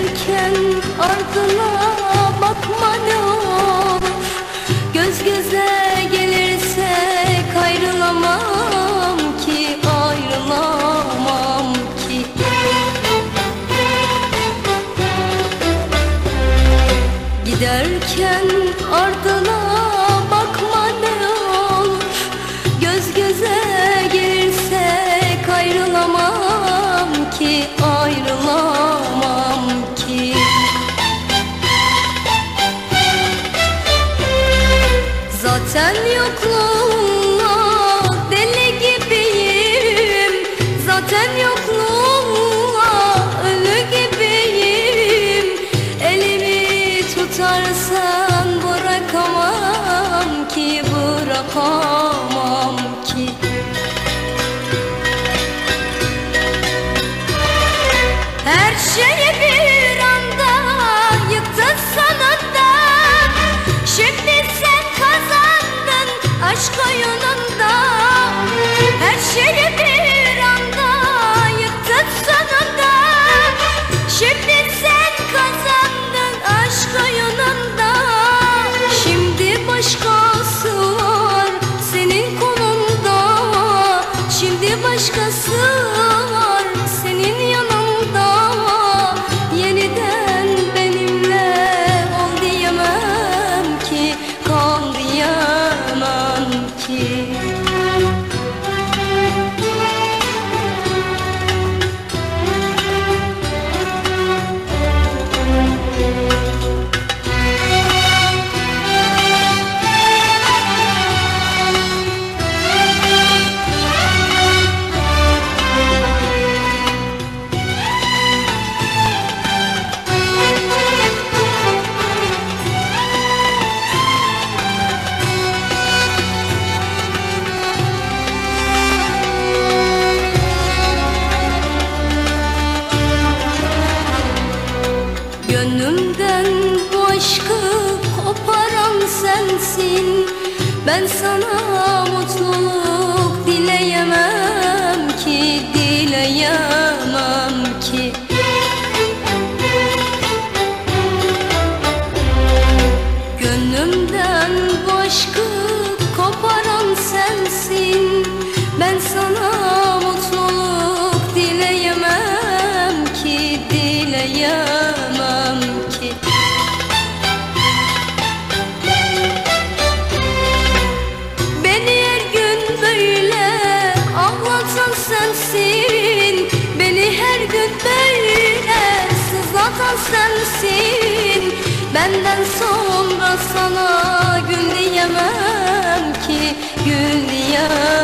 giderken ardına bakma ne olur. Göz göze gelirsek ayrılamam ki ayrılamam ki. Giderken ardına Sen yokluğunla deli gibiyim. Zaten yokluğunla ölü gibiyim. Elimi tutarsan bırakamam ki bırakamam. Ben sana mutluluk dileyemem ki dileyemem. sana gül diyemem ki gül diyemem